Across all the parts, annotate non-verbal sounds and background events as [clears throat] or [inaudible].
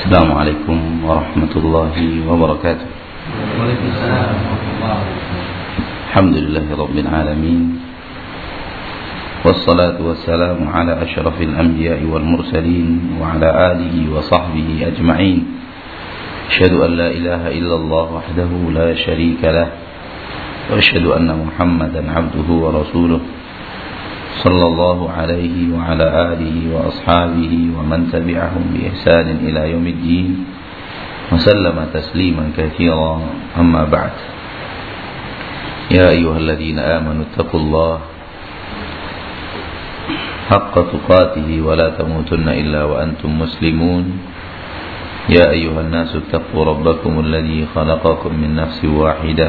السلام عليكم ورحمة الله وبركاته. وعليكم السلام ورحمة الله الحمد لله رب العالمين. والصلاة والسلام على أشرف الأنبياء والمرسلين وعلى آله وصحبه أجمعين. أشهد أن لا إله إلا الله وحده لا شريك له. وأشهد أن محمدا عبده ورسوله. صلى الله عليه وعلى آله وأصحابه ومن تبعهم بإحسان إلى يوم الدين وسلم تسليما كثيرا. أما بعد يا أيها الذين آمنوا اتقوا الله حق تقاته ولا تموتن إلا وأنتم مسلمون. يا أيها الناس اتقوا ربكم الذي خلقكم من نفس واحدة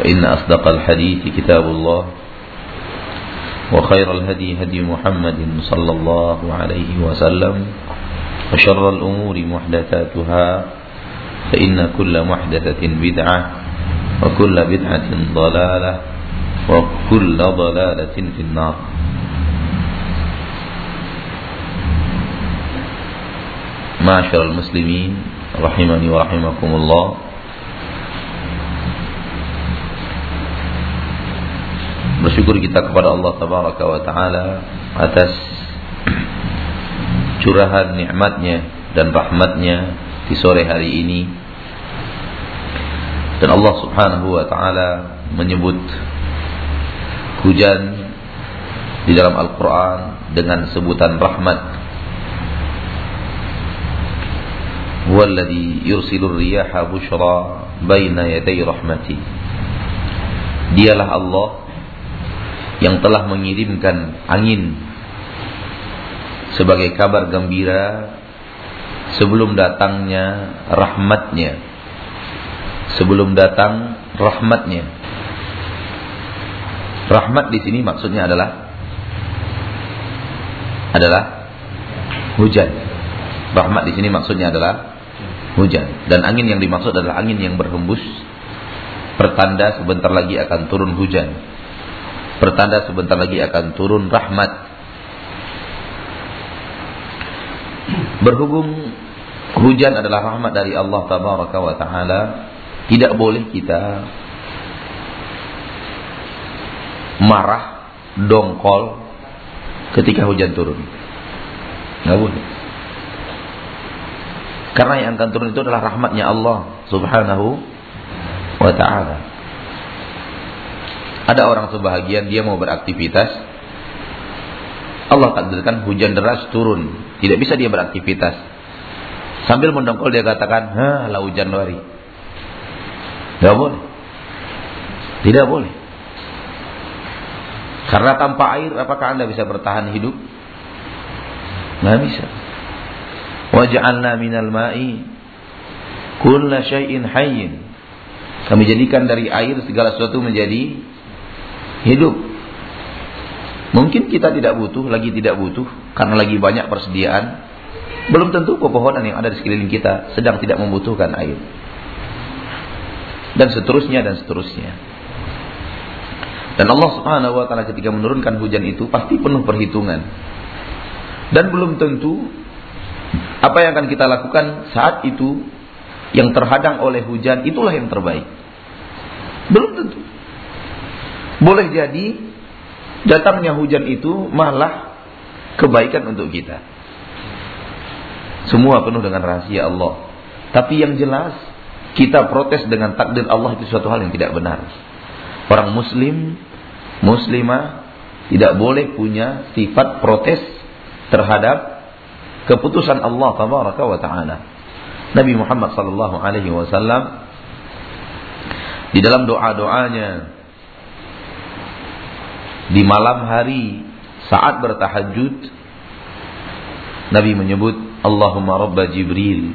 فإن أصدق الحديث كتاب الله وخير الهدي هدي محمد صلى الله عليه وسلم وشر الأمور محدثاتها فإن كل محدثة بدعة وكل بدعة ضلالة وكل ضلالة في النار. معاشر المسلمين رحمني ورحمكم الله. Bersyukur kita kepada Allah Tabaraka wa Ta'ala Atas Curahan nikmatnya Dan rahmatnya Di sore hari ini. Dan Allah Subhanahu wa Ta'ala Menyebut Hujan Di dalam Al-Quran Dengan sebutan rahmat. Huwaladhi yursilur riyaha Baina yaday rahmati. Dialah Allah yang telah mengirimkan angin sebagai kabar gembira sebelum datangnya rahmatnya. Sebelum datang rahmatnya. Rahmat di sini maksudnya adalah adalah hujan. Rahmat di sini maksudnya adalah hujan. Dan angin yang dimaksud adalah angin yang berhembus. Pertanda sebentar lagi akan turun hujan Pertanda sebentar lagi akan turun rahmat. Berhubung hujan adalah rahmat dari Allah Tabaraka wa Ta'ala, tidak boleh kita marah, dongkol ketika hujan turun. Tidak boleh. Karena yang akan turun itu adalah rahmatnya Allah Subhanahu wa Ta'ala. Ada orang sebahagian dia mau beraktivitas. Allah takdirkan hujan deras turun. Tidak bisa dia beraktivitas. Sambil mendongkol dia katakan, "Hah, lah hujan lari." Tidak boleh. Tidak boleh. Karena tanpa air apakah Anda bisa bertahan hidup? Tidak bisa. Waj'alna minal ma'i kulla syai'in hayyin. Kami jadikan dari air segala sesuatu menjadi hidup. Mungkin kita tidak butuh, lagi tidak butuh karena lagi banyak persediaan. Belum tentu pepohonan yang ada di sekeliling kita sedang tidak membutuhkan air. Dan seterusnya dan seterusnya. Dan Allah Subhanahu wa taala ketika menurunkan hujan itu pasti penuh perhitungan. Dan belum tentu apa yang akan kita lakukan saat itu yang terhadang oleh hujan itulah yang terbaik. Belum tentu. Boleh jadi datangnya hujan itu malah kebaikan untuk kita. Semua penuh dengan rahasia Allah. Tapi yang jelas kita protes dengan takdir Allah itu suatu hal yang tidak benar. Orang muslim, muslimah tidak boleh punya sifat protes terhadap keputusan Allah tabaraka wa taala. Nabi Muhammad sallallahu alaihi wasallam di dalam doa-doanya di malam hari saat bertahajud Nabi menyebut Allahumma rabba Jibril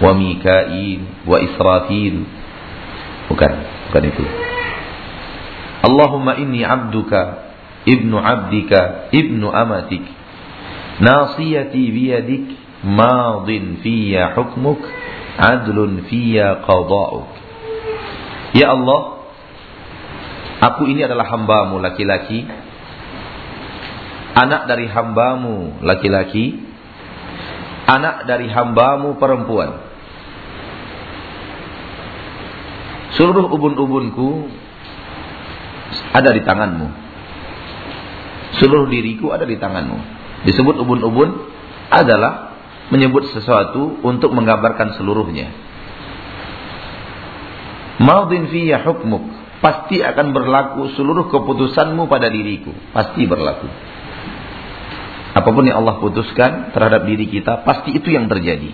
wa Mikail wa Israfil. Bukan, bukan itu. Allahumma inni abduka ibnu abdika ibnu amatik nasiyati biyadik madin fiyya hukmuk adlun fiyya qada'uk Ya Allah aku ini adalah hambamu laki-laki anak dari hambamu laki-laki anak dari hambamu perempuan seluruh ubun-ubunku ada di tanganmu. Seluruh diriku ada di tanganmu. Disebut ubun-ubun adalah menyebut sesuatu untuk menggambarkan seluruhnya. Maudin fiyya hukmuk. Pasti akan berlaku seluruh keputusanmu pada diriku. Pasti berlaku. Apa pun yang Allah putuskan terhadap diri kita, pasti itu yang terjadi.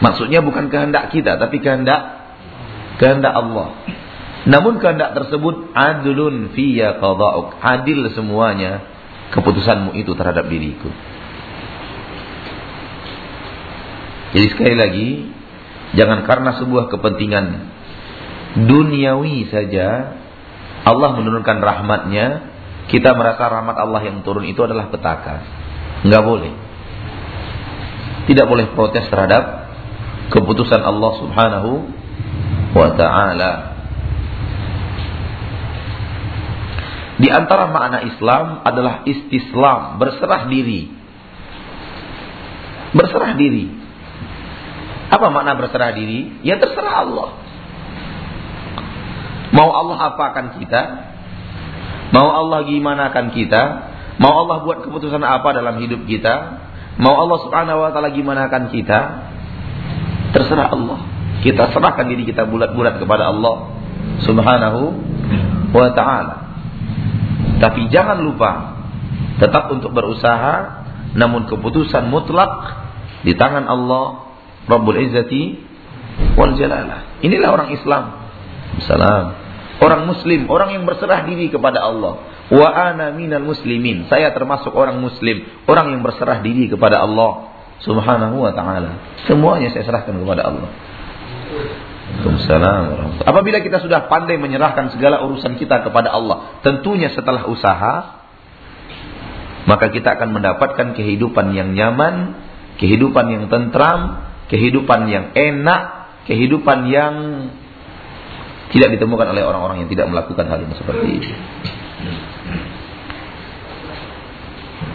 Maksudnya bukan kehendak kita, tapi kehendak kehendak Allah. Namun kehendak tersebut adlun fiyya qada'uk. Adil semuanya keputusanmu itu terhadap diriku. Jadi sekali lagi, jangan karena sebuah kepentingan duniawi saja Allah menurunkan rahmatnya, kita merasa rahmat Allah yang turun itu adalah petaka. Enggak boleh. Tidak boleh protes terhadap keputusan Allah Subhanahu wa taala. Di antara makna Islam adalah istislam, berserah diri. Berserah diri. Apa makna berserah diri? Ya terserah Allah. Mau Allah apakan kita? Mau Allah gimana kan kita? Mau Allah buat keputusan apa dalam hidup kita? Mau Allah subhanahu wa ta'ala gimana kan kita? Terserah Allah. Kita serahkan diri kita bulat-bulat kepada Allah subhanahu wa ta'ala. Tapi jangan lupa tetap untuk berusaha namun keputusan mutlak di tangan Allah Rabbul Izzati wal Jalalah. Inilah orang Islam. Salam. Orang muslim, orang yang berserah diri kepada Allah. Wa ana minal muslimin. Saya termasuk orang muslim, orang yang berserah diri kepada Allah Subhanahu wa taala. Semuanya saya serahkan kepada Allah. Waalaikumsalam Apabila kita sudah pandai menyerahkan segala urusan kita kepada Allah, tentunya setelah usaha, maka kita akan mendapatkan kehidupan yang nyaman, kehidupan yang tentram, kehidupan yang enak, kehidupan yang tidak ditemukan oleh orang-orang yang tidak melakukan hal yang seperti ini.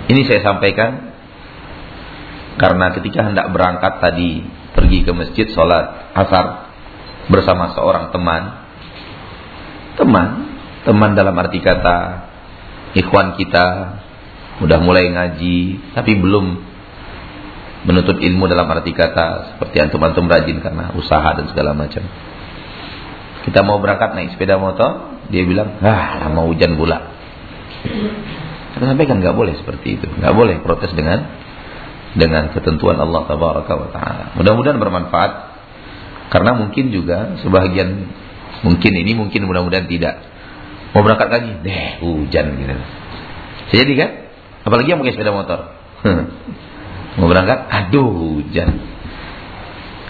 Ini saya sampaikan karena ketika hendak berangkat tadi pergi ke masjid sholat asar bersama seorang teman. Teman, teman dalam arti kata ikhwan kita udah mulai ngaji tapi belum menuntut ilmu dalam arti kata seperti antum-antum rajin karena usaha dan segala macam. Kita mau berangkat naik sepeda motor, dia bilang, "Ah, lama hujan pula." Kita sampaikan nggak boleh seperti itu. nggak boleh protes dengan dengan ketentuan Allah taala. Mudah-mudahan bermanfaat karena mungkin juga sebagian mungkin ini mungkin mudah-mudahan tidak mau berangkat lagi, deh hujan gitu. Jadi kan? Apalagi yang pakai sepeda motor. [laughs] mau berangkat, aduh hujan.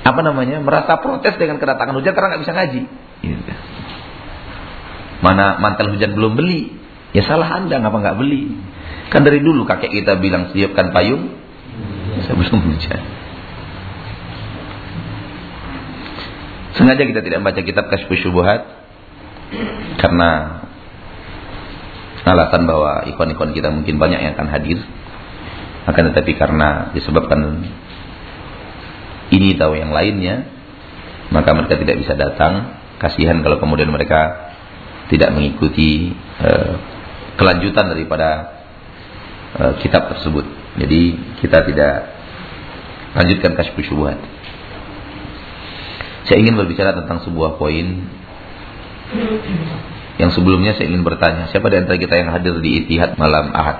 Apa namanya? Merasa protes dengan kedatangan hujan karena nggak bisa ngaji. Gitu. Mana mantel hujan belum beli? Ya salah anda, ngapa nggak beli? Kan dari dulu kakek kita bilang siapkan payung, sebelum hujan. Sengaja kita tidak membaca kitab Kasyfus Syubuhat karena alasan bahwa ikon-ikon kita mungkin banyak yang akan hadir. Akan tetapi karena disebabkan ini tahu yang lainnya, maka mereka tidak bisa datang. Kasihan kalau kemudian mereka tidak mengikuti uh, kelanjutan daripada uh, kitab tersebut. Jadi kita tidak lanjutkan Kasyfus Syubuhat. Saya ingin berbicara tentang sebuah poin yang sebelumnya saya ingin bertanya, siapa di antara kita yang hadir di Itihad malam Ahad?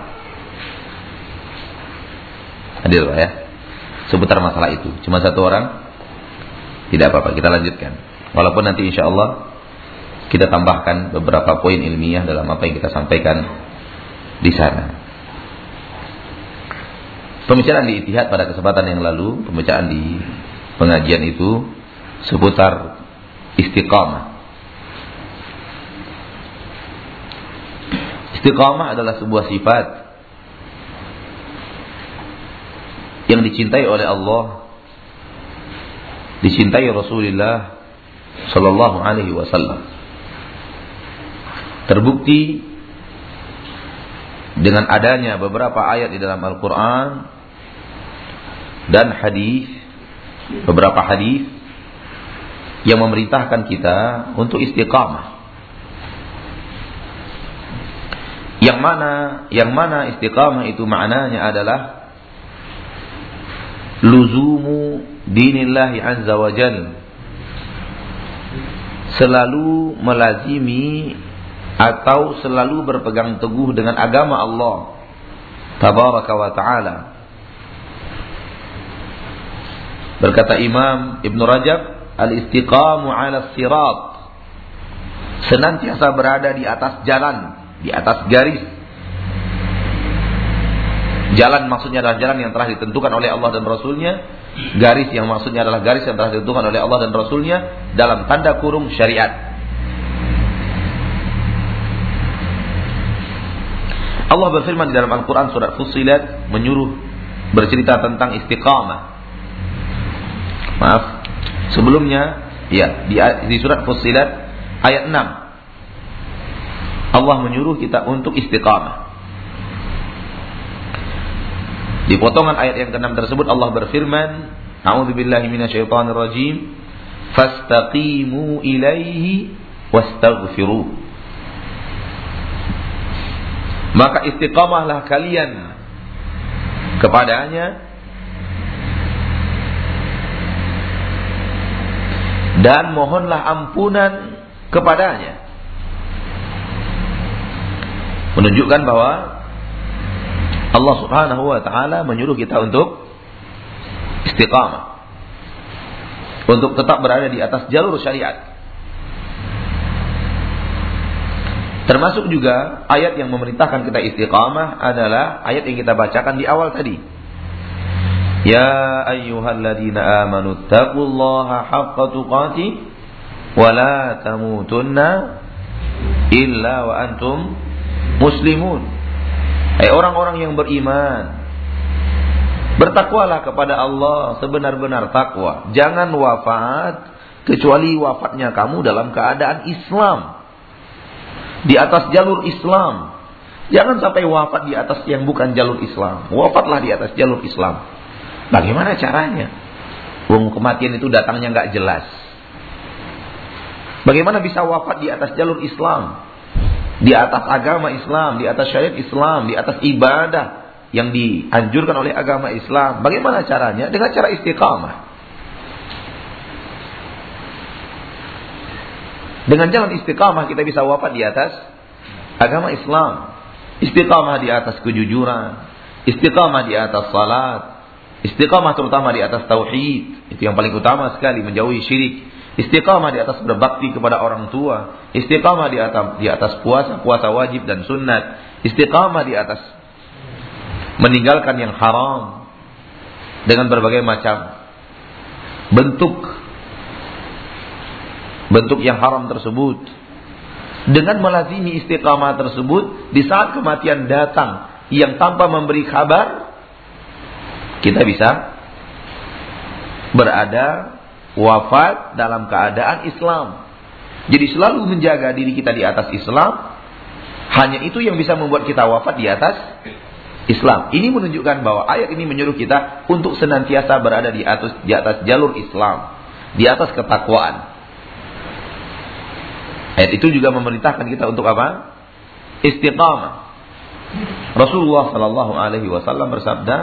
Hadir Pak ya? Seputar masalah itu. Cuma satu orang? Tidak apa-apa, kita lanjutkan. Walaupun nanti insya Allah kita tambahkan beberapa poin ilmiah dalam apa yang kita sampaikan di sana. Pembicaraan di Itihad pada kesempatan yang lalu, pembicaraan di pengajian itu seputar istiqamah. Istiqamah adalah sebuah sifat yang dicintai oleh Allah, dicintai Rasulullah Sallallahu Alaihi Wasallam. Terbukti dengan adanya beberapa ayat di dalam Al-Quran dan hadis, beberapa hadis yang memerintahkan kita untuk istiqamah. Yang mana yang mana istiqamah itu maknanya adalah luzumu dinillahi azza wa jal selalu melazimi atau selalu berpegang teguh dengan agama Allah tabaraka wa taala berkata Imam Ibn Rajab al-istiqamu ala sirat senantiasa berada di atas jalan di atas garis. Jalan maksudnya adalah jalan yang telah ditentukan oleh Allah dan Rasulnya. Garis yang maksudnya adalah garis yang telah ditentukan oleh Allah dan Rasulnya dalam tanda kurung syariat. Allah berfirman di dalam Al-Quran surat Fussilat menyuruh bercerita tentang istiqamah. Maaf, sebelumnya ya di, surat Fussilat ayat 6 Allah menyuruh kita untuk istiqamah. Di potongan ayat yang ke-6 tersebut Allah berfirman, A'udzubillahi minasyaitonirrajim, fastaqimu ilaihi wastaghfiru. Maka istiqamahlah kalian kepadanya dan mohonlah ampunan kepadanya. Menunjukkan bahwa Allah Subhanahu wa taala menyuruh kita untuk istiqamah. Untuk tetap berada di atas jalur syariat. Termasuk juga ayat yang memerintahkan kita istiqamah adalah ayat yang kita bacakan di awal tadi. Ya ayyuhalladzina amanu taqullaha haqqa tuqatih wa la tamutunna illa wa antum muslimun. Hai orang-orang yang beriman, bertakwalah kepada Allah sebenar-benar takwa. Jangan wafat kecuali wafatnya kamu dalam keadaan Islam. Di atas jalur Islam. Jangan sampai wafat di atas yang bukan jalur Islam. Wafatlah di atas jalur Islam. Bagaimana caranya? Wong kematian itu datangnya nggak jelas. Bagaimana bisa wafat di atas jalur Islam? Di atas agama Islam, di atas syariat Islam, di atas ibadah yang dianjurkan oleh agama Islam. Bagaimana caranya? Dengan cara istiqamah. Dengan jalan istiqamah kita bisa wafat di atas agama Islam. Istiqamah di atas kejujuran, istiqamah di atas salat, istiqamah terutama di atas tauhid. Itu yang paling utama sekali menjauhi syirik Istiqamah di atas berbakti kepada orang tua, istiqamah di atas di atas puasa, puasa wajib dan sunat, istiqamah di atas meninggalkan yang haram dengan berbagai macam bentuk bentuk yang haram tersebut. Dengan melazimi istiqamah tersebut di saat kematian datang yang tanpa memberi kabar kita bisa berada wafat dalam keadaan Islam. Jadi selalu menjaga diri kita di atas Islam. Hanya itu yang bisa membuat kita wafat di atas Islam. Ini menunjukkan bahwa ayat ini menyuruh kita untuk senantiasa berada di atas di atas jalur Islam, di atas ketakwaan. Ayat itu juga memerintahkan kita untuk apa? Istiqamah. Rasulullah Shallallahu Alaihi Wasallam bersabda,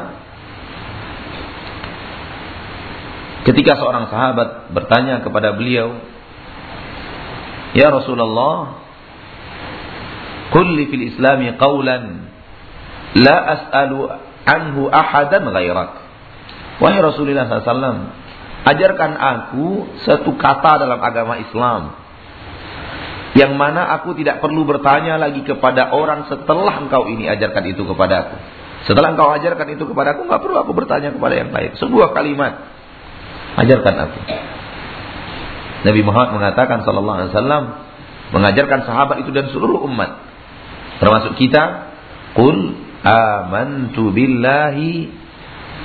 Ketika seorang sahabat bertanya kepada beliau, "Ya Rasulullah, kulli fil Islami qawlan la as'alu anhu ahadan ghairak." Wahai Rasulullah SAW, ajarkan aku satu kata dalam agama Islam yang mana aku tidak perlu bertanya lagi kepada orang setelah engkau ini ajarkan itu kepada aku. Setelah engkau ajarkan itu kepada aku, nggak perlu aku bertanya kepada yang lain. Sebuah kalimat Ajarkan aku. Nabi Muhammad mengatakan sallallahu alaihi wasallam mengajarkan sahabat itu dan seluruh umat termasuk kita qul amantu billahi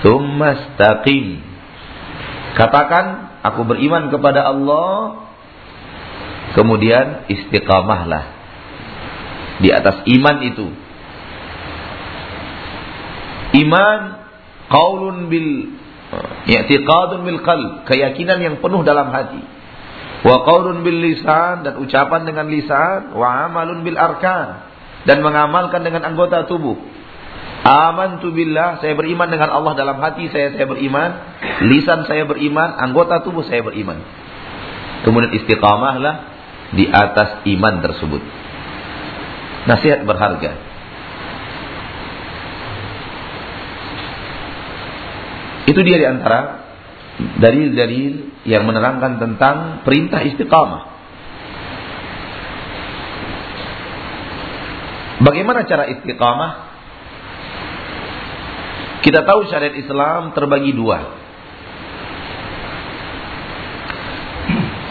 thumma istaqim katakan aku beriman kepada Allah kemudian istiqamahlah di atas iman itu iman qaulun bil i'tiqadun bil qalb keyakinan yang penuh dalam hati wa qaulun bil lisan dan ucapan dengan lisan wa amalun bil arkan dan mengamalkan dengan anggota tubuh. Aman tu billah, saya beriman dengan Allah dalam hati saya saya beriman, lisan saya beriman, anggota tubuh saya beriman. Kemudian istiqamahlah di atas iman tersebut. Nasihat berharga. Itu dia di antara dalil-dalil yang menerangkan tentang perintah istiqamah. Bagaimana cara istiqamah? Kita tahu syariat Islam terbagi dua.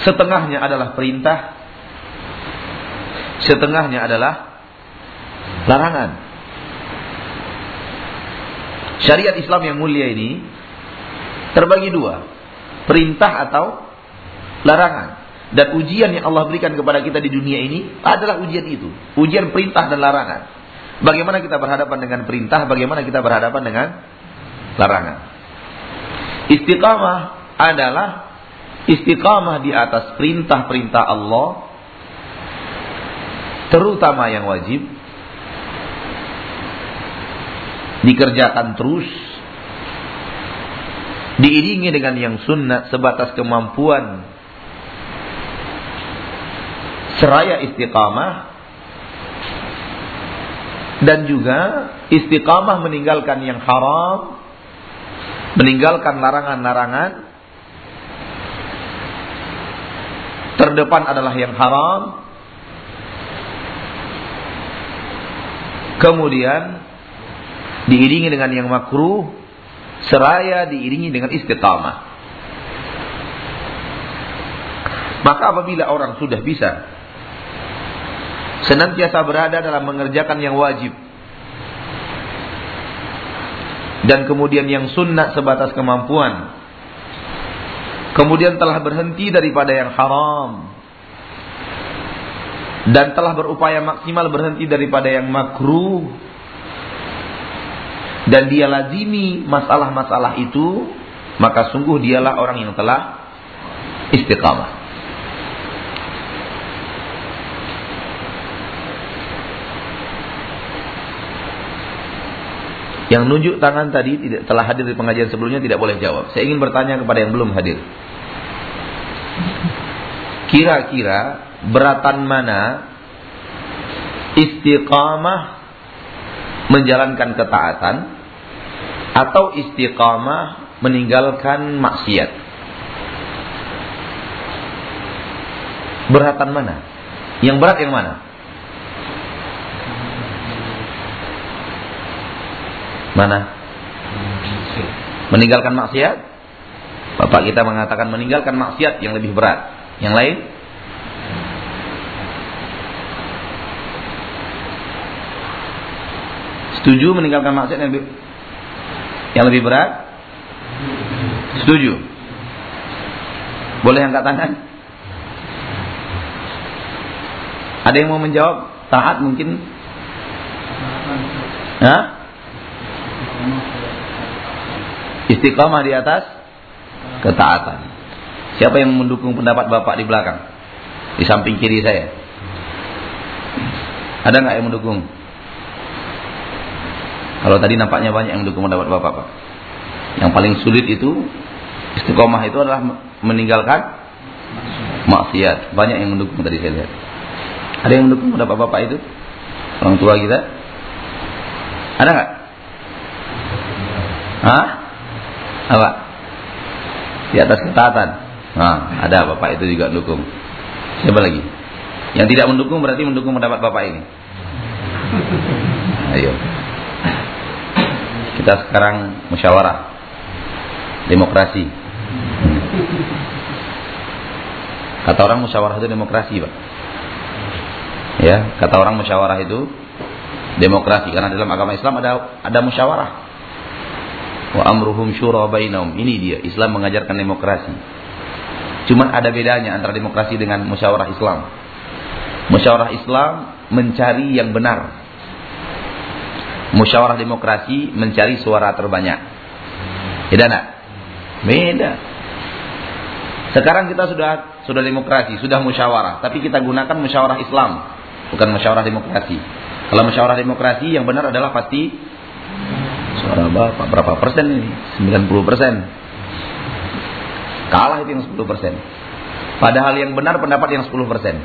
Setengahnya adalah perintah, setengahnya adalah larangan. Syariat Islam yang mulia ini terbagi dua, perintah atau larangan. Dan ujian yang Allah berikan kepada kita di dunia ini adalah ujian itu. Ujian perintah dan larangan. Bagaimana kita berhadapan dengan perintah, bagaimana kita berhadapan dengan larangan. Istiqamah adalah istiqamah di atas perintah-perintah Allah terutama yang wajib dikerjakan terus diiringi dengan yang sunnah sebatas kemampuan seraya istiqamah dan juga istiqamah meninggalkan yang haram, meninggalkan larangan-larangan. Terdepan adalah yang haram. Kemudian diiringi dengan yang makruh, seraya diiringi dengan istiqamah. Maka apabila orang sudah bisa senantiasa berada dalam mengerjakan yang wajib dan kemudian yang sunnah sebatas kemampuan kemudian telah berhenti daripada yang haram dan telah berupaya maksimal berhenti daripada yang makruh dan dia lazimi masalah-masalah itu maka sungguh dialah orang yang telah istiqamah Yang nunjuk tangan tadi tidak telah hadir di pengajian sebelumnya tidak boleh jawab. Saya ingin bertanya kepada yang belum hadir. Kira-kira beratan mana istiqamah menjalankan ketaatan atau istiqamah meninggalkan maksiat? Beratan mana? Yang berat yang mana? Mana? Meninggalkan maksiat? Bapak kita mengatakan meninggalkan maksiat yang lebih berat. Yang lain? Setuju meninggalkan maksiat yang lebih, yang lebih berat? Setuju. Boleh angkat tangan? Ada yang mau menjawab? Taat mungkin? Hah? Istiqamah di atas ketaatan. Siapa yang mendukung pendapat Bapak di belakang? Di samping kiri saya. Ada nggak yang mendukung? Kalau tadi nampaknya banyak yang mendukung pendapat Bapak, Pak. Yang paling sulit itu istiqomah itu adalah meninggalkan maksiat. Banyak yang mendukung tadi saya lihat. Ada yang mendukung pendapat Bapak itu? Orang tua kita? Ada nggak? Hah? Apa? Di atas ketaatan. Nah, ada bapak itu juga mendukung. Siapa lagi? Yang tidak mendukung berarti mendukung pendapat bapak ini. Ayo. Kita sekarang musyawarah. Demokrasi. Kata orang musyawarah itu demokrasi, Pak. Ya, kata orang musyawarah itu demokrasi karena dalam agama Islam ada ada musyawarah. Wa amruhum syura bainahum. Ini dia, Islam mengajarkan demokrasi. Cuman ada bedanya antara demokrasi dengan musyawarah Islam. Musyawarah Islam mencari yang benar. Musyawarah demokrasi mencari suara terbanyak. Beda enggak? Beda. Sekarang kita sudah sudah demokrasi, sudah musyawarah, tapi kita gunakan musyawarah Islam, bukan musyawarah demokrasi. Kalau musyawarah demokrasi yang benar adalah pasti suara Bapak berapa persen ini? 90 persen. Kalah itu yang 10 persen. Padahal yang benar pendapat yang 10 persen.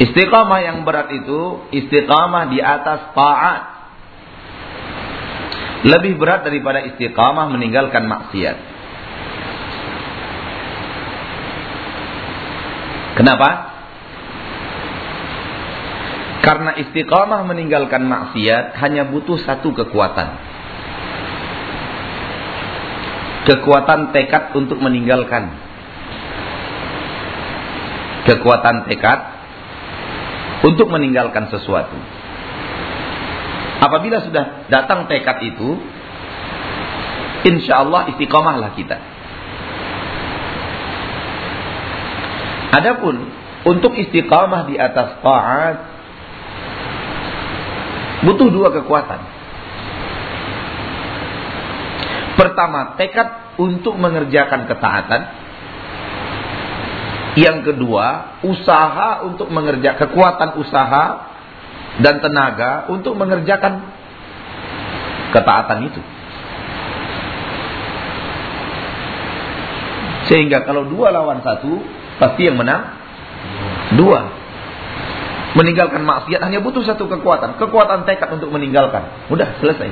Istiqamah yang berat itu istiqamah di atas taat. Lebih berat daripada istiqamah meninggalkan maksiat. Kenapa? Karena istiqamah meninggalkan maksiat hanya butuh satu kekuatan. Kekuatan tekad untuk meninggalkan. Kekuatan tekad untuk meninggalkan sesuatu. Apabila sudah datang tekad itu, insya Allah istiqamahlah kita. Adapun untuk istiqamah di atas taat Butuh dua kekuatan. Pertama, tekad untuk mengerjakan ketaatan. Yang kedua, usaha untuk mengerjakan kekuatan usaha dan tenaga untuk mengerjakan ketaatan itu. Sehingga kalau dua lawan satu, pasti yang menang dua. Meninggalkan maksiat hanya butuh satu kekuatan. Kekuatan tekad untuk meninggalkan. Udah, selesai.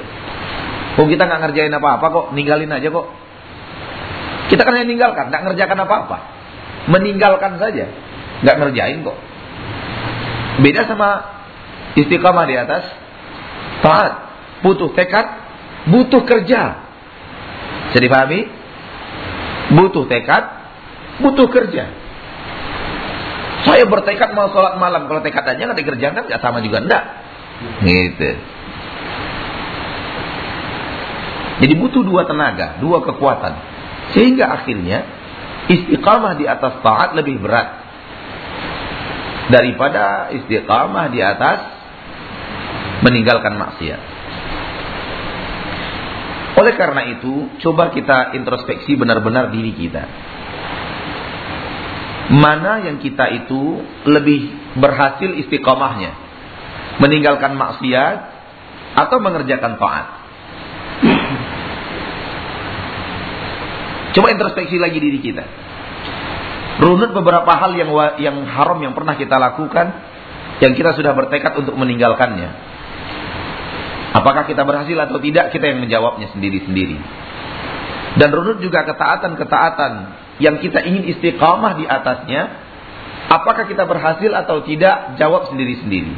Oh kita nggak ngerjain apa-apa kok. Ninggalin aja kok. Kita kan hanya ninggalkan. nggak ngerjakan apa-apa. Meninggalkan saja. nggak ngerjain kok. Beda sama istiqamah di atas. Taat. Butuh tekad. Butuh kerja. Bisa dipahami? Butuh tekad. Butuh kerja. Saya bertekad mau sholat malam. Kalau tekad aja nggak dikerjakan nggak sama juga enggak. Gitu. Jadi butuh dua tenaga, dua kekuatan. Sehingga akhirnya istiqamah di atas taat lebih berat. Daripada istiqamah di atas meninggalkan maksiat. Oleh karena itu, coba kita introspeksi benar-benar diri kita. Mana yang kita itu lebih berhasil istiqomahnya meninggalkan maksiat atau mengerjakan taat coba introspeksi lagi diri kita runut beberapa hal yang yang haram yang pernah kita lakukan yang kita sudah bertekad untuk meninggalkannya apakah kita berhasil atau tidak kita yang menjawabnya sendiri-sendiri dan runut juga ketaatan-ketaatan yang kita ingin istiqamah di atasnya, apakah kita berhasil atau tidak? Jawab sendiri-sendiri.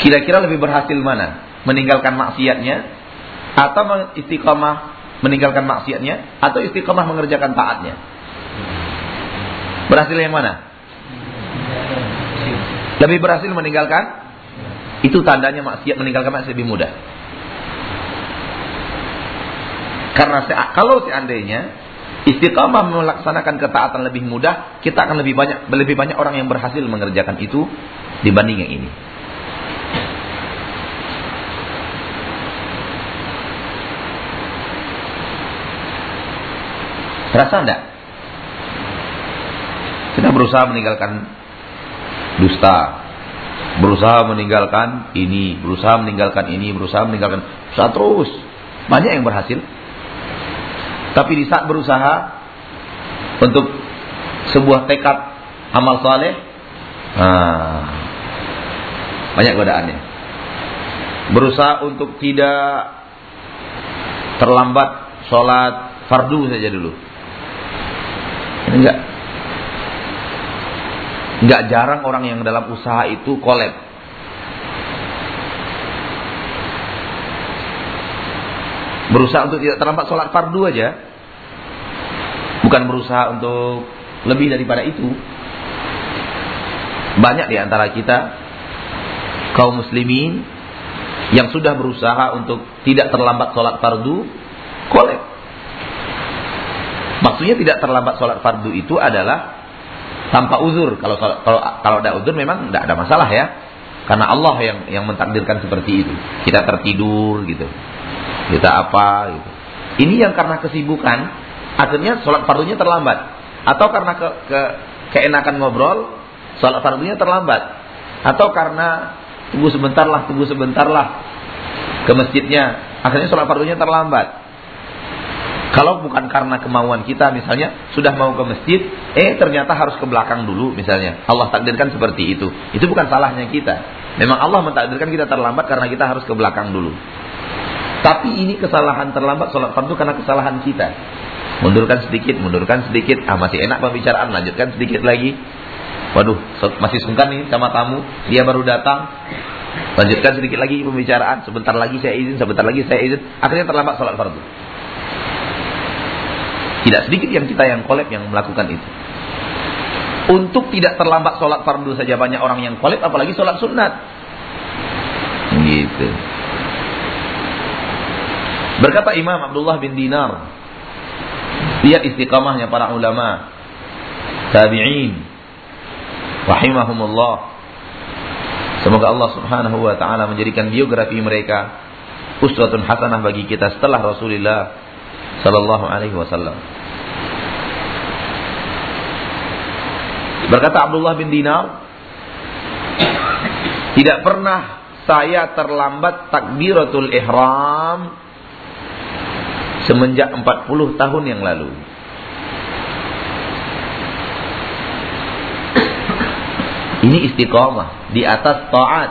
Kira-kira lebih berhasil mana? Meninggalkan maksiatnya atau istiqamah meninggalkan maksiatnya atau istiqamah mengerjakan taatnya? Berhasil yang mana? Lebih berhasil meninggalkan? Itu tandanya maksiat meninggalkan maksiat lebih mudah. Karena kalau seandainya istiqamah melaksanakan ketaatan lebih mudah, kita akan lebih banyak lebih banyak orang yang berhasil mengerjakan itu dibanding yang ini. Rasa enggak? Kita berusaha meninggalkan dusta, berusaha meninggalkan ini, berusaha meninggalkan ini, berusaha meninggalkan, berusaha terus. Banyak yang berhasil. Tapi di saat berusaha untuk sebuah tekad amal saleh, nah, banyak godaannya. Berusaha untuk tidak terlambat sholat fardu saja dulu. Enggak. Enggak jarang orang yang dalam usaha itu kolab. Berusaha untuk tidak terlambat sholat fardu aja. Bukan berusaha untuk lebih daripada itu. Banyak di antara kita kaum muslimin yang sudah berusaha untuk tidak terlambat sholat fardu, kolek. Maksudnya tidak terlambat sholat fardu itu adalah tanpa uzur. Kalau kalau kalau ada uzur memang tidak ada masalah ya. Karena Allah yang yang mentakdirkan seperti itu. Kita tertidur gitu. Kita apa gitu. Ini yang karena kesibukan akhirnya sholat fardunya terlambat atau karena ke, ke keenakan ngobrol sholat fardunya terlambat atau karena tunggu sebentar lah tunggu sebentar lah ke masjidnya akhirnya sholat fardunya terlambat kalau bukan karena kemauan kita misalnya sudah mau ke masjid, eh ternyata harus ke belakang dulu misalnya. Allah takdirkan seperti itu. Itu bukan salahnya kita. Memang Allah mentakdirkan kita terlambat karena kita harus ke belakang dulu. Tapi ini kesalahan terlambat sholat fardu karena kesalahan kita. Mundurkan sedikit, mundurkan sedikit. Ah masih enak pembicaraan, lanjutkan sedikit lagi. Waduh, masih sungkan nih sama tamu. Dia baru datang. Lanjutkan sedikit lagi pembicaraan. Sebentar lagi saya izin, sebentar lagi saya izin. Akhirnya terlambat sholat fardu. Tidak sedikit yang kita yang kolek yang melakukan itu. Untuk tidak terlambat sholat fardu saja banyak orang yang kolek, apalagi sholat sunat. Gitu. Berkata Imam Abdullah bin Dinar, lihat istiqamahnya para ulama, tabi'in, rahimahumullah. Semoga Allah Subhanahu wa taala menjadikan biografi mereka uswatun hasanah bagi kita setelah Rasulullah sallallahu alaihi wasallam. Berkata Abdullah bin Dinar, tidak pernah saya terlambat takbiratul ihram semenjak 40 tahun yang lalu. Ini istiqamah di atas taat.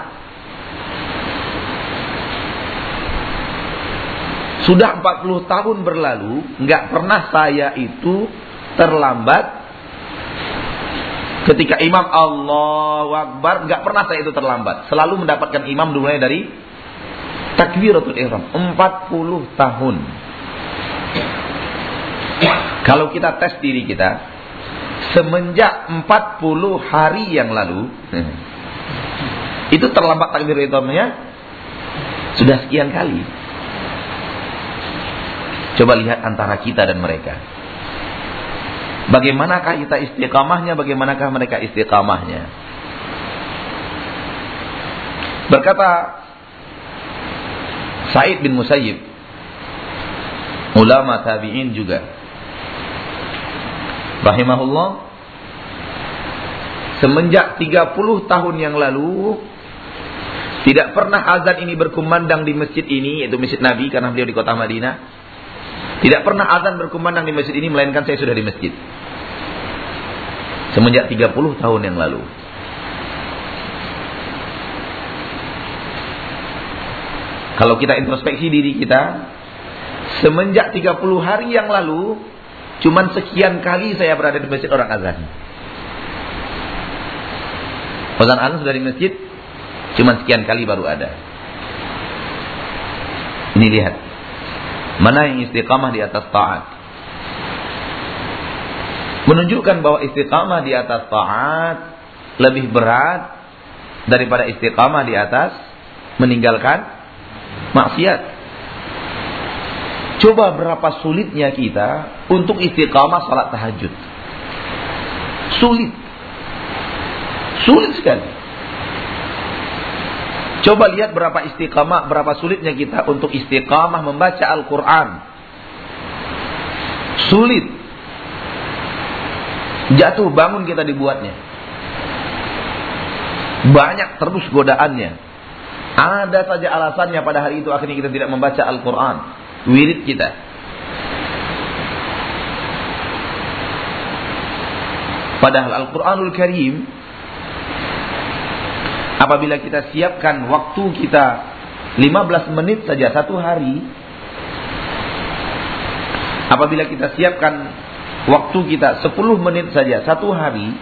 Sudah 40 tahun berlalu, nggak pernah saya itu terlambat ketika imam Allah Akbar, nggak pernah saya itu terlambat. Selalu mendapatkan imam dimulai dari takbiratul ihram 40 tahun. Kalau kita tes diri kita, semenjak 40 hari yang lalu, [laughs] itu terlambat takbir ihramnya sudah sekian kali. Coba lihat antara kita dan mereka. Bagaimanakah kita istiqamahnya, bagaimanakah mereka istiqamahnya. Berkata Said bin Musayyib, ulama tabi'in juga. Rahimahullah, semenjak 30 tahun yang lalu, tidak pernah azan ini berkumandang di masjid ini, yaitu masjid Nabi karena beliau di kota Madinah. Tidak pernah azan berkumandang di masjid ini melainkan saya sudah di masjid. Semenjak 30 tahun yang lalu. Kalau kita introspeksi diri kita, semenjak 30 hari yang lalu, cuman sekian kali saya berada di masjid orang azan. Azan azan sudah di masjid, cuman sekian kali baru ada. Ini lihat. Mana yang istiqamah di atas taat? Menunjukkan bahwa istiqamah di atas taat lebih berat daripada istiqamah di atas meninggalkan maksiat. Coba berapa sulitnya kita untuk istiqamah salat tahajud. Sulit. Sulit sekali. Coba lihat berapa istiqamah, berapa sulitnya kita untuk istiqamah membaca Al-Quran. Sulit. Jatuh bangun kita dibuatnya. Banyak terus godaannya. Ada saja alasannya pada hari itu akhirnya kita tidak membaca Al-Quran. Wirid kita. Padahal Al-Quranul Karim Apabila kita siapkan waktu kita 15 menit saja satu hari. Apabila kita siapkan waktu kita 10 menit saja satu hari.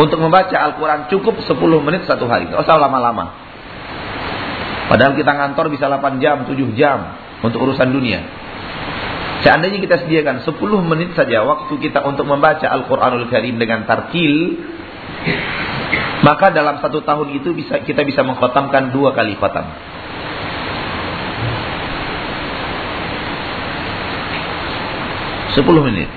Untuk membaca Al-Quran cukup 10 menit satu hari. Tidak usah lama-lama. Padahal kita ngantor bisa 8 jam, 7 jam. untuk urusan dunia. Seandainya kita sediakan 10 menit saja waktu kita untuk membaca Al-Quranul Karim dengan tartil, maka dalam satu tahun itu bisa kita bisa mengkhatamkan dua kali khatam. Sepuluh menit.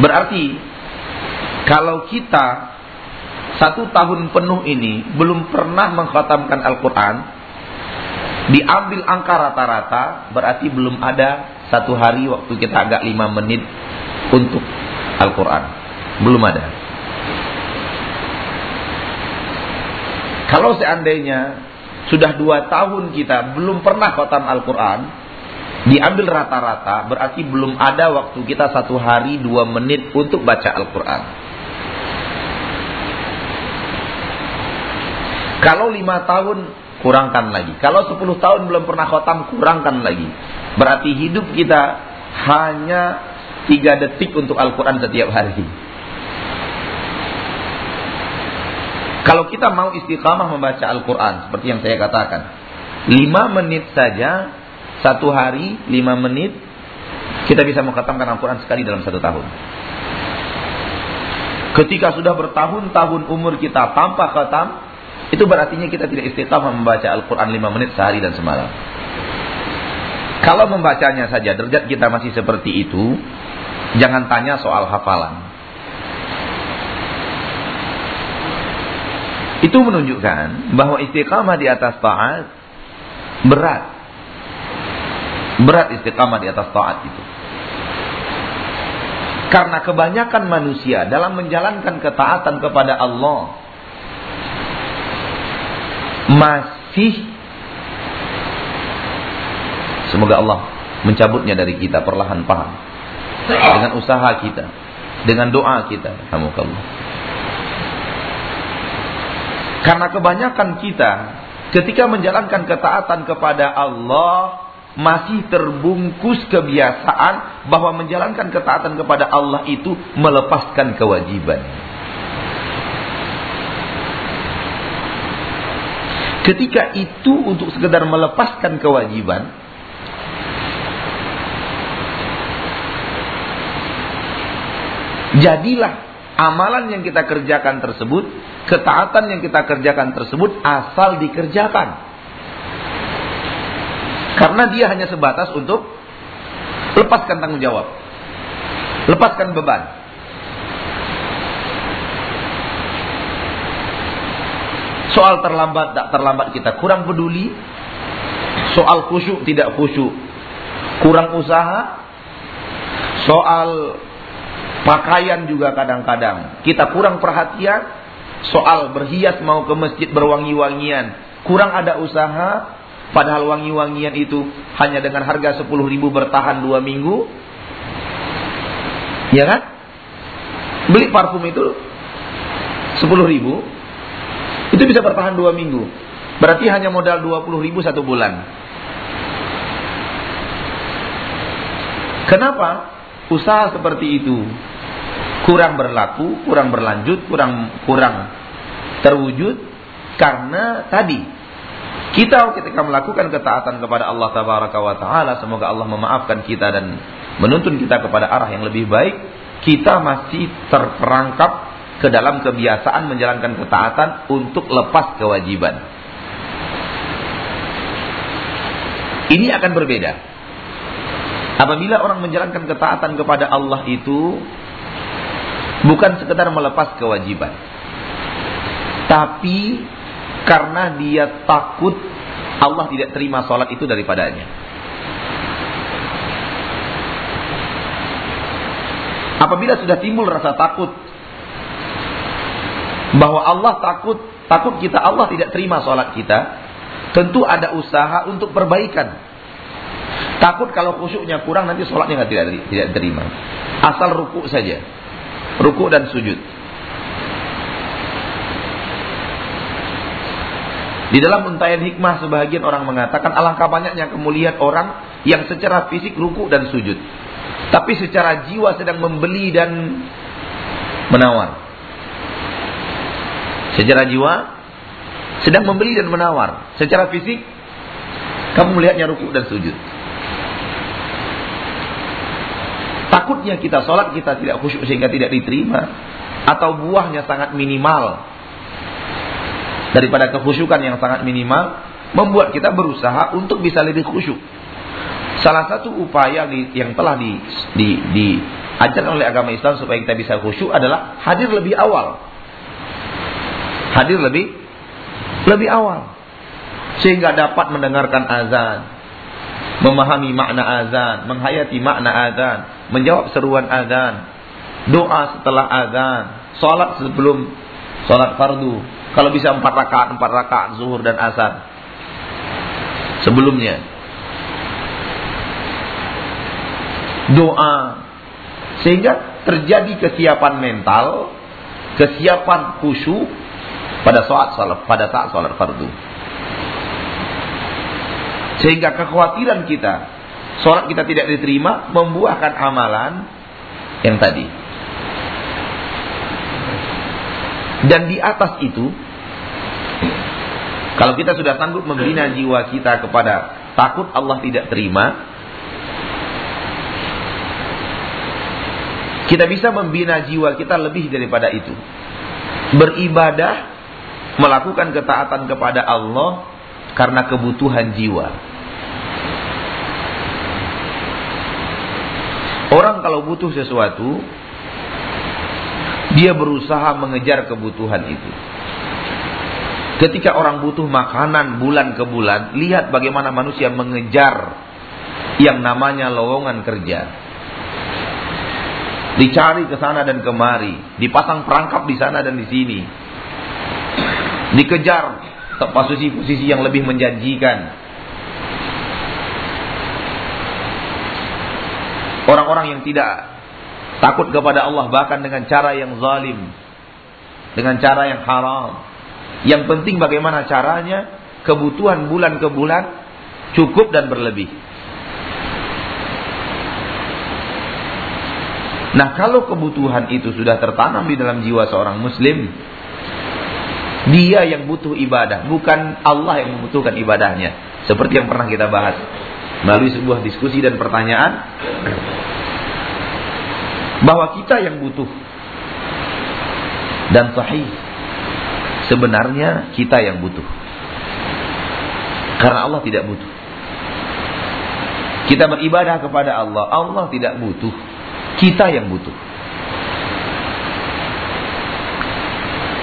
Berarti kalau kita satu tahun penuh ini belum pernah mengkhatamkan Al-Quran, diambil angka rata-rata, berarti belum ada satu hari waktu kita agak lima menit untuk Al-Quran. Belum ada. Kalau seandainya sudah dua tahun kita belum pernah khatam Al-Quran, diambil rata-rata, berarti belum ada waktu kita satu hari dua menit untuk baca Al-Quran. Kalau lima tahun, kurangkan lagi. Kalau sepuluh tahun belum pernah khotam, kurangkan lagi. Berarti hidup kita hanya tiga detik untuk Al-Quran setiap hari. Kalau kita mau istiqamah membaca Al-Quran, seperti yang saya katakan. Lima menit saja, satu hari, lima menit, kita bisa mengkhatamkan Al-Quran sekali dalam satu tahun. Ketika sudah bertahun-tahun umur kita tanpa khatam, itu berartinya kita tidak istiqamah membaca Al-Quran lima menit sehari dan semalam. Kalau membacanya saja derajat kita masih seperti itu, jangan tanya soal hafalan. Itu menunjukkan bahwa istiqamah di atas taat berat. Berat istiqamah di atas taat itu. Karena kebanyakan manusia dalam menjalankan ketaatan kepada Allah masih semoga Allah mencabutnya dari kita perlahan-lahan dengan usaha kita, dengan doa kita, alhamdulillah. Karena kebanyakan kita ketika menjalankan ketaatan kepada Allah masih terbungkus kebiasaan bahwa menjalankan ketaatan kepada Allah itu melepaskan kewajiban. Ketika itu untuk sekedar melepaskan kewajiban, jadilah amalan yang kita kerjakan tersebut, ketaatan yang kita kerjakan tersebut asal dikerjakan. Karena dia hanya sebatas untuk lepaskan tanggung jawab. Lepaskan beban. Soal terlambat tak terlambat kita kurang peduli. Soal khusyuk tidak khusyuk kurang usaha. Soal pakaian juga kadang-kadang kita kurang perhatian. Soal berhias mau ke masjid berwangi-wangian kurang ada usaha. Padahal wangi-wangian itu hanya dengan harga 10 ribu bertahan 2 minggu. Ya kan? Beli parfum itu 10 ribu itu bisa bertahan dua minggu. Berarti hanya modal 20 ribu satu bulan. Kenapa? Usaha seperti itu kurang berlaku, kurang berlanjut, kurang kurang terwujud karena tadi kita ketika melakukan ketaatan kepada Allah tabaraka wa taala semoga Allah memaafkan kita dan menuntun kita kepada arah yang lebih baik kita masih terperangkap ke dalam kebiasaan menjalankan ketaatan untuk lepas kewajiban. Ini akan berbeda. Apabila orang menjalankan ketaatan kepada Allah itu bukan sekedar melepas kewajiban. Tapi karena dia takut Allah tidak terima sholat itu daripadanya. Apabila sudah timbul rasa takut bahwa Allah takut takut kita Allah tidak terima sholat kita, tentu ada usaha untuk perbaikan. Takut kalau khusyuknya kurang nanti sholatnya nggak tidak tidak terima. Asal ruku saja, ruku dan sujud. Di dalam untayan hikmah sebagian orang mengatakan alangkah banyaknya kemuliaan orang yang secara fisik ruku dan sujud. Tapi secara jiwa sedang membeli dan menawar. Secara jiwa sedang membeli dan menawar. Secara fisik kamu melihatnya ruku dan sujud. Takutnya kita sholat kita tidak khusyuk sehingga tidak diterima. Atau buahnya sangat minimal. Daripada kekhusyukan yang sangat minimal. Membuat kita berusaha untuk bisa lebih khusyuk. Salah satu upaya yang telah di, di, diajarkan oleh agama Islam supaya kita bisa khusyuk adalah hadir lebih awal. Hadir lebih lebih awal. Sehingga dapat mendengarkan azan. Memahami makna azan. Menghayati makna azan menjawab seruan azan, doa setelah azan, salat sebelum salat fardu. Kalau bisa empat rakaat, empat rakaat zuhur dan asar. Sebelumnya. Doa. Sehingga terjadi kesiapan mental, kesiapan khusyuk pada saat salat pada saat salat fardu. Sehingga kekhawatiran kita sholat kita tidak diterima membuahkan amalan yang tadi. Dan di atas itu, kalau kita sudah sanggup membina jiwa kita kepada takut Allah tidak terima, kita bisa membina jiwa kita lebih daripada itu. Beribadah, melakukan ketaatan kepada Allah karena kebutuhan jiwa. Orang kalau butuh sesuatu, dia berusaha mengejar kebutuhan itu. Ketika orang butuh makanan bulan ke bulan, lihat bagaimana manusia mengejar yang namanya lowongan kerja. Dicari ke sana dan kemari, dipasang perangkap di sana dan di sini. Dikejar posisi-posisi yang lebih menjanjikan. Orang-orang yang tidak takut kepada Allah bahkan dengan cara yang zalim. Dengan cara yang haram. Yang penting bagaimana caranya kebutuhan bulan ke bulan cukup dan berlebih. Nah kalau kebutuhan itu sudah tertanam di dalam jiwa seorang muslim Dia yang butuh ibadah Bukan Allah yang membutuhkan ibadahnya Seperti yang pernah kita bahas melalui sebuah diskusi dan pertanyaan bahwa kita yang butuh dan sahih sebenarnya kita yang butuh. Karena Allah tidak butuh. Kita beribadah kepada Allah Allah tidak butuh. Kita yang butuh.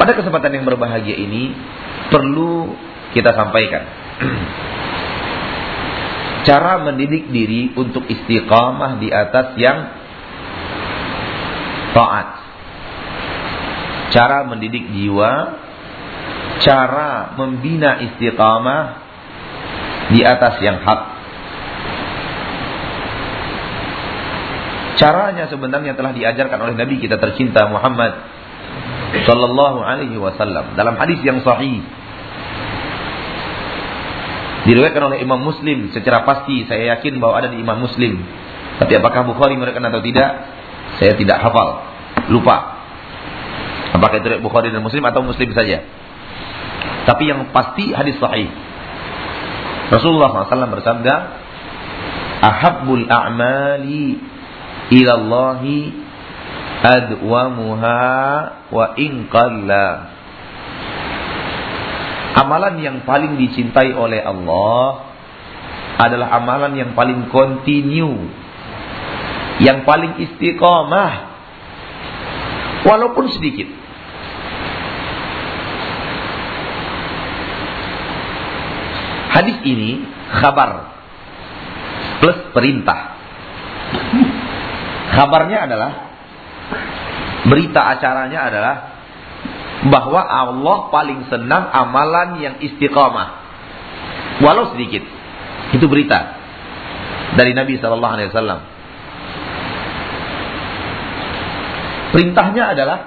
Pada kesempatan yang berbahagia ini perlu kita sampaikan [clears throat] cara mendidik diri untuk istiqamah di atas yang taat. Cara mendidik jiwa, cara membina istiqamah di atas yang hak. Caranya sebenarnya telah diajarkan oleh Nabi kita tercinta Muhammad sallallahu alaihi wasallam dalam hadis yang sahih Diriwayatkan oleh Imam Muslim secara pasti saya yakin bahwa ada di Imam Muslim. Tapi apakah Bukhari meriwayatkan atau tidak? Saya tidak hafal, lupa. Apakah itu Bukhari dan Muslim atau Muslim saja? Tapi yang pasti hadis sahih. Rasulullah SAW bersabda, "Ahabbul a'mali ila Allahi adwamuha wa in qalla." Amalan yang paling dicintai oleh Allah adalah amalan yang paling kontinu, yang paling istiqomah, walaupun sedikit. Hadis ini kabar plus perintah. Kabarnya adalah berita acaranya adalah bahwa Allah paling senang amalan yang istiqamah. Walau sedikit. Itu berita dari Nabi sallallahu alaihi wasallam. Perintahnya adalah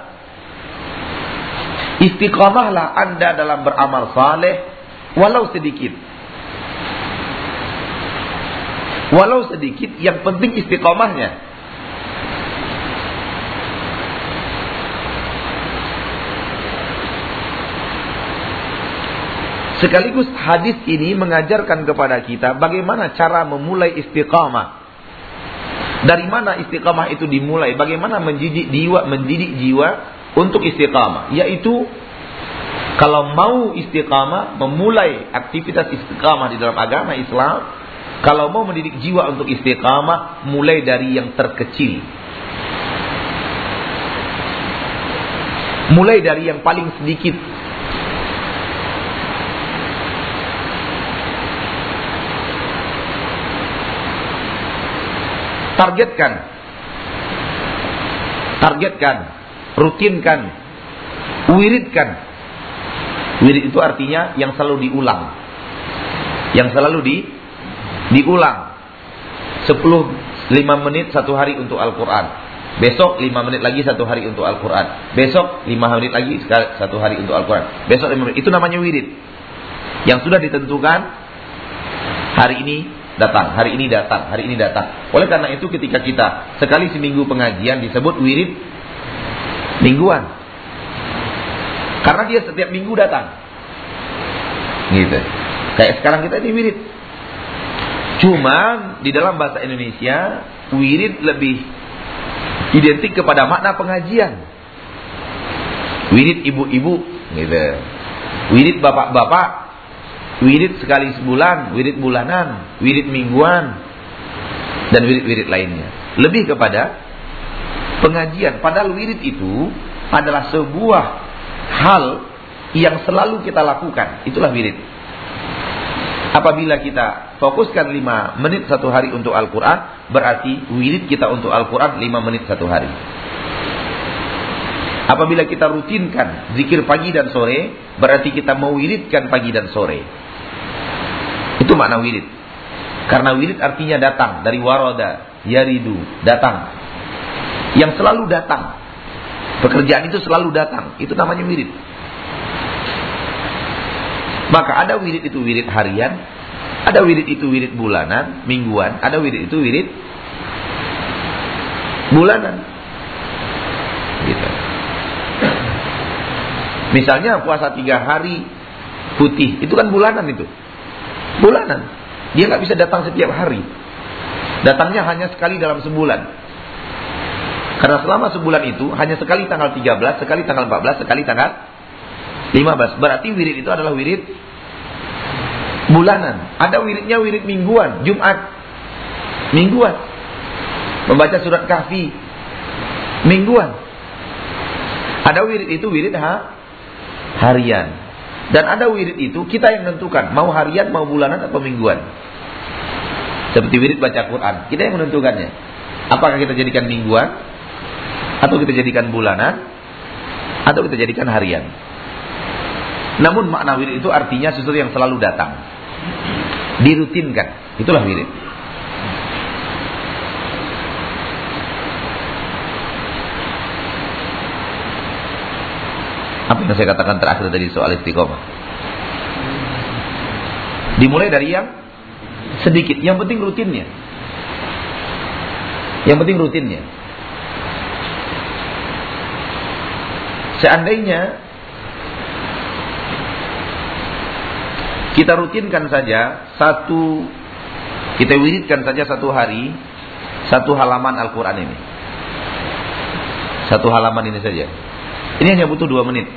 istiqamahlah Anda dalam beramal saleh walau sedikit. Walau sedikit yang penting istiqamahnya. Sekaligus hadis ini mengajarkan kepada kita bagaimana cara memulai istiqamah. Dari mana istiqamah itu dimulai? Bagaimana mendidik jiwa, mendidik jiwa untuk istiqamah? Yaitu kalau mau istiqamah, memulai aktivitas istiqamah di dalam agama Islam, kalau mau mendidik jiwa untuk istiqamah, mulai dari yang terkecil. Mulai dari yang paling sedikit Targetkan. Targetkan. Rutinkan. Wiridkan. Wirid itu artinya yang selalu diulang. Yang selalu di diulang. 10 5 menit satu hari untuk Al-Qur'an. Besok 5 menit lagi satu hari untuk Al-Qur'an. Besok 5 menit lagi satu hari untuk Al-Qur'an. Besok 5 menit. Itu namanya wirid. Yang sudah ditentukan hari ini datang, hari ini datang, hari ini datang. Oleh karena itu ketika kita sekali seminggu pengajian disebut wirid mingguan. Karena dia setiap minggu datang. Gitu. Kayak sekarang kita ini wirid. Cuma di dalam bahasa Indonesia wirid lebih identik kepada makna pengajian. Wirid ibu-ibu gitu. Wirid bapak-bapak wirid sekali sebulan, wirid bulanan, wirid mingguan, dan wirid-wirid lainnya. Lebih kepada pengajian. Padahal wirid itu adalah sebuah hal yang selalu kita lakukan. Itulah wirid. Apabila kita fokuskan 5 menit satu hari untuk Al-Quran, berarti wirid kita untuk Al-Quran 5 menit satu hari. Apabila kita rutinkan zikir pagi dan sore, berarti kita mewiridkan pagi dan sore. Itu makna wirid. Karena wirid artinya datang dari waroda, yaridu, datang. Yang selalu datang. Pekerjaan itu selalu datang. Itu namanya wirid. Maka ada wirid itu wirid harian, ada wirid itu wirid bulanan, mingguan, ada wirid itu wirid bulanan. Gitu. Misalnya puasa tiga hari putih, itu kan bulanan itu bulanan. Dia nggak bisa datang setiap hari. Datangnya hanya sekali dalam sebulan. Karena selama sebulan itu hanya sekali tanggal 13, sekali tanggal 14, sekali tanggal 15. Berarti wirid itu adalah wirid bulanan. Ada wiridnya wirid mingguan, Jumat. Mingguan. Membaca surat kahfi. Mingguan. Ada wirid itu wirid ha? harian. Dan ada wirid itu kita yang menentukan mau harian, mau bulanan atau mingguan. Seperti wirid baca Quran, kita yang menentukannya. Apakah kita jadikan mingguan atau kita jadikan bulanan atau kita jadikan harian. Namun makna wirid itu artinya sesuatu yang selalu datang. Dirutinkan. Itulah wirid. Yang saya katakan terakhir tadi soal istiqomah. Dimulai dari yang sedikit, yang penting rutinnya. Yang penting rutinnya. Seandainya kita rutinkan saja satu kita wiridkan saja satu hari satu halaman Al-Quran ini. Satu halaman ini saja. Ini hanya butuh dua menit.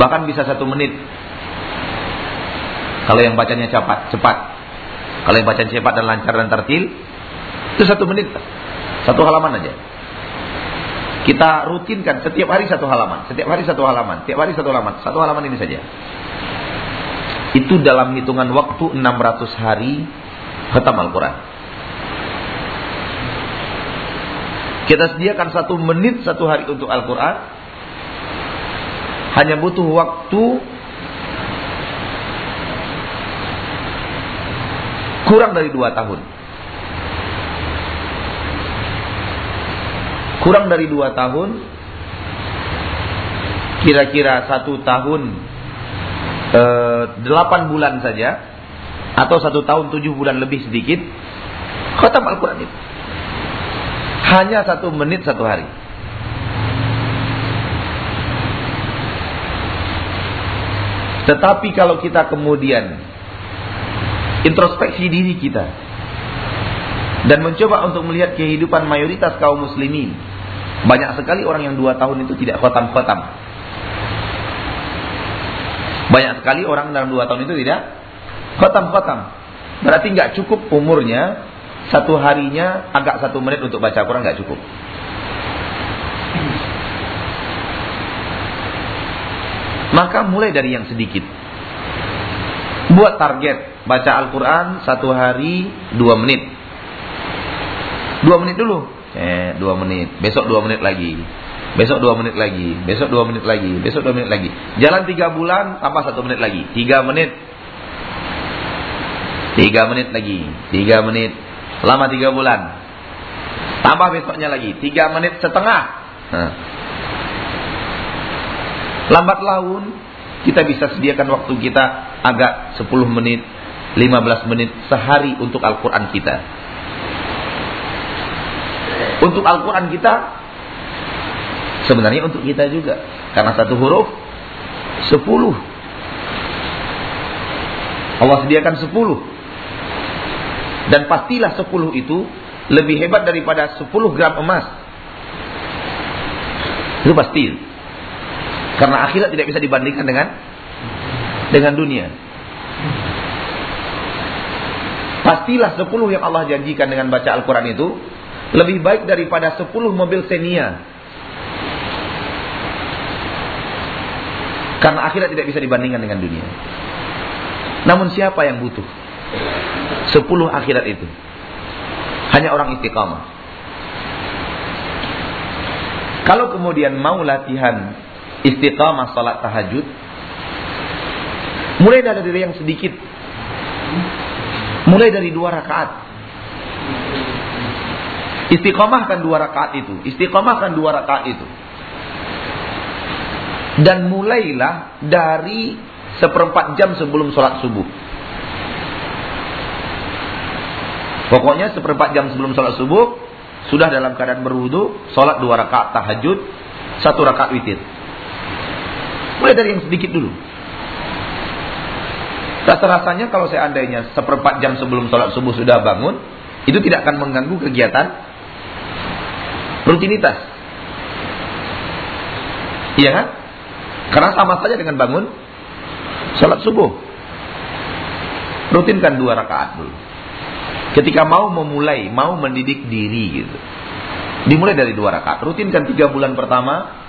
Bahkan bisa satu menit. Kalau yang bacanya cepat, cepat. Kalau yang bacanya cepat dan lancar dan tertil, itu satu menit. Satu halaman aja. Kita rutinkan setiap hari satu halaman, setiap hari satu halaman, setiap hari satu halaman, satu halaman ini saja. Itu dalam hitungan waktu 600 hari khatam Al-Quran. Kita sediakan satu menit satu hari untuk Al-Quran hanya butuh waktu kurang dari dua tahun. Kurang dari dua tahun, kira-kira satu tahun eh, delapan bulan saja, atau satu tahun tujuh bulan lebih sedikit, khatam Al-Quran itu. Hanya satu menit satu hari. Tetapi kalau kita kemudian introspeksi diri kita dan mencoba untuk melihat kehidupan mayoritas kaum muslimin, banyak sekali orang yang dua tahun itu tidak khotam-khotam. Banyak sekali orang dalam dua tahun itu tidak khotam-khotam. Berarti nggak cukup umurnya satu harinya agak satu menit untuk baca Quran nggak cukup. Maka mulai dari yang sedikit. Buat target baca Al-Quran satu hari dua menit. Dua menit dulu. Eh, dua menit. Besok dua menit lagi. Besok dua menit lagi. Besok dua menit lagi. Besok dua menit lagi. Jalan tiga bulan tambah satu menit lagi. Tiga menit. Tiga menit lagi. Tiga menit. Selama tiga bulan. Tambah besoknya lagi. Tiga menit setengah. Nah. Lambat laun kita bisa sediakan waktu kita agak 10 menit, 15 menit sehari untuk Al-Quran kita. Untuk Al-Quran kita sebenarnya untuk kita juga. Karena satu huruf 10. Allah sediakan 10. Dan pastilah 10 itu lebih hebat daripada 10 gram emas. Itu pasti. Karena akhirat tidak bisa dibandingkan dengan dengan dunia. Pastilah 10 yang Allah janjikan dengan baca Al-Quran itu lebih baik daripada 10 mobil Xenia. Karena akhirat tidak bisa dibandingkan dengan dunia. Namun siapa yang butuh? 10 akhirat itu. Hanya orang istiqamah. Kalau kemudian mau latihan istiqamah salat tahajud mulai dari yang sedikit mulai dari dua rakaat. Istiqamahkan dua rakaat itu istiqamahkan dua rakaat itu. Dan mulailah dari seperempat jam sebelum sholat subuh. Pokoknya seperempat jam sebelum sholat subuh sudah dalam keadaan berwudu sholat dua rakaat tahajud satu rakaat witir Mulai dari yang sedikit dulu. Rasa-rasanya kalau seandainya seperempat jam sebelum sholat subuh sudah bangun, itu tidak akan mengganggu kegiatan rutinitas. Iya kan? Karena sama saja dengan bangun sholat subuh. Rutinkan dua rakaat dulu. Ketika mau memulai, mau mendidik diri gitu. Dimulai dari dua rakaat. Rutinkan tiga bulan pertama,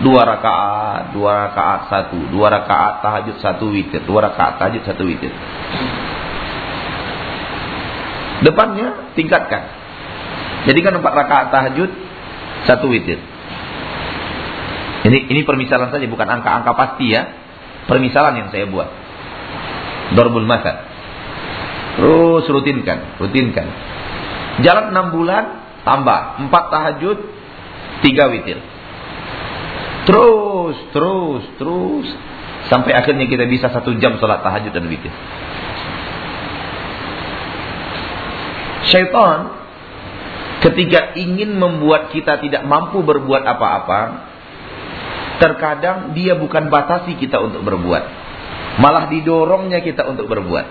dua rakaat, dua rakaat satu, dua rakaat tahajud satu witir, dua rakaat tahajud satu witir. Depannya tingkatkan. Jadikan empat rakaat tahajud satu witir. Ini ini permisalan saja bukan angka-angka pasti ya. Permisalan yang saya buat. Dorbul masa. Terus rutinkan, rutinkan. Jalan enam bulan tambah empat tahajud tiga witir. Terus, terus, terus. Sampai akhirnya kita bisa satu jam sholat tahajud dan witir. Syaitan ketika ingin membuat kita tidak mampu berbuat apa-apa, terkadang dia bukan batasi kita untuk berbuat. Malah didorongnya kita untuk berbuat.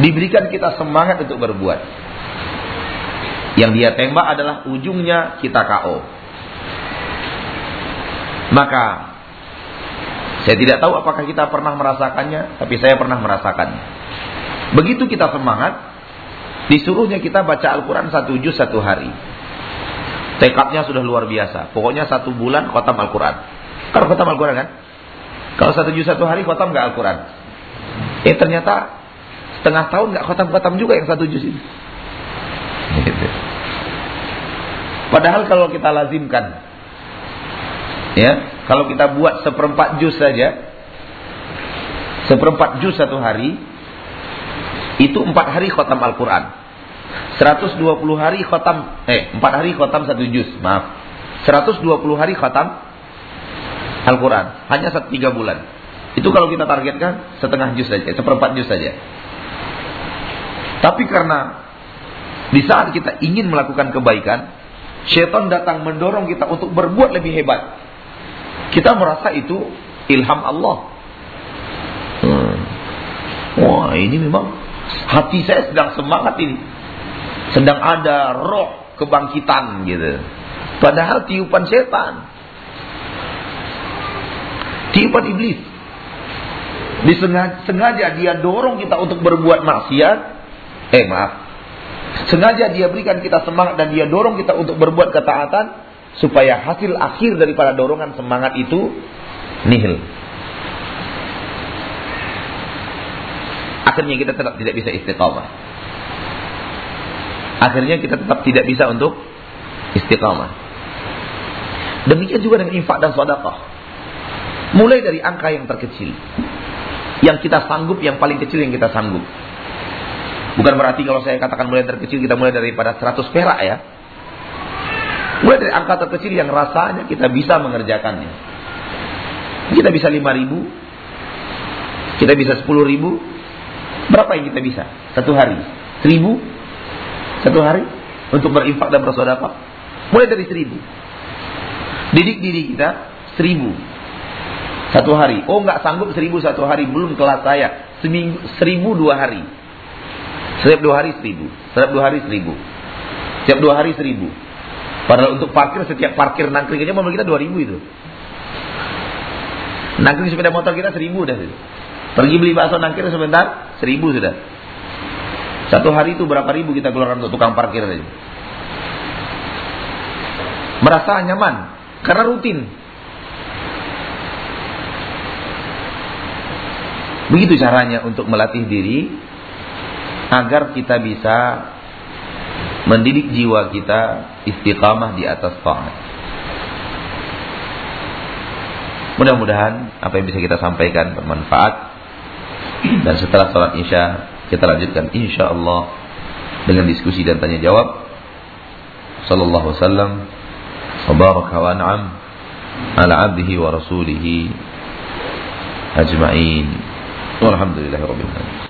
Diberikan kita semangat untuk berbuat. Yang dia tembak adalah ujungnya kita KO. Maka saya tidak tahu apakah kita pernah merasakannya, tapi saya pernah merasakannya. Begitu kita semangat, disuruhnya kita baca Al-Quran satu juz satu hari. Tekadnya sudah luar biasa. Pokoknya satu bulan khotam Al-Quran. Kalau khotam Al-Quran kan? Kalau satu juz satu hari khotam nggak Al-Quran? Eh ternyata setengah tahun nggak khotam-khotam juga yang satu juz ini. [laughs] Padahal kalau kita lazimkan Ya, kalau kita buat seperempat juz saja, seperempat juz satu hari, itu empat hari khotam Al-Quran. 120 hari khotam, eh, empat hari khotam satu juz, maaf. 120 hari khotam Al-Quran. Hanya satu tiga bulan. Itu kalau kita targetkan setengah juz saja, seperempat juz saja. Tapi karena di saat kita ingin melakukan kebaikan, syaitan datang mendorong kita untuk berbuat lebih hebat. Kita merasa itu ilham Allah. Hmm. Wah ini memang hati saya sedang semangat ini. Sedang ada roh kebangkitan gitu. Padahal tiupan setan. Tiupan iblis. Disengaja sengaja dia dorong kita untuk berbuat maksiat. Eh maaf. Sengaja dia berikan kita semangat dan dia dorong kita untuk berbuat ketaatan supaya hasil akhir daripada dorongan semangat itu nihil. Akhirnya kita tetap tidak bisa istiqamah. Akhirnya kita tetap tidak bisa untuk istiqamah. Demikian juga dengan infak dan sedekah. Mulai dari angka yang terkecil. Yang kita sanggup, yang paling kecil yang kita sanggup. Bukan berarti kalau saya katakan mulai terkecil kita mulai daripada 100 perak ya. Mulai dari angka terkecil yang rasanya kita bisa mengerjakannya. Kita bisa 5 ribu. Kita bisa 10 ribu. Berapa yang kita bisa? Satu hari. Seribu? Satu hari? Untuk berinfak dan bersodakoh? Mulai dari seribu. Didik diri kita seribu. Satu hari. Oh nggak sanggup seribu satu hari. Belum kelas saya. Seminggu, seribu dua hari. Setiap dua hari seribu. Setiap dua hari seribu. Setiap dua hari seribu. Padahal untuk parkir setiap parkir nangkring aja mobil kita 2000 itu. Nangkring sepeda motor kita 1000 dah. Pergi beli bakso nangkring sebentar 1000 sudah. Satu hari itu berapa ribu kita keluarkan untuk tukang parkir aja. Merasa nyaman karena rutin. Begitu caranya untuk melatih diri agar kita bisa mendidik jiwa kita istiqamah di atas taat. Mudah-mudahan apa yang bisa kita sampaikan bermanfaat dan setelah sholat isya kita lanjutkan insya Allah dengan diskusi dan tanya jawab. Sallallahu wasallam wa baraka wa an'am ala abdihi wa rasulihi ajma'in. Walhamdulillahirabbil alamin.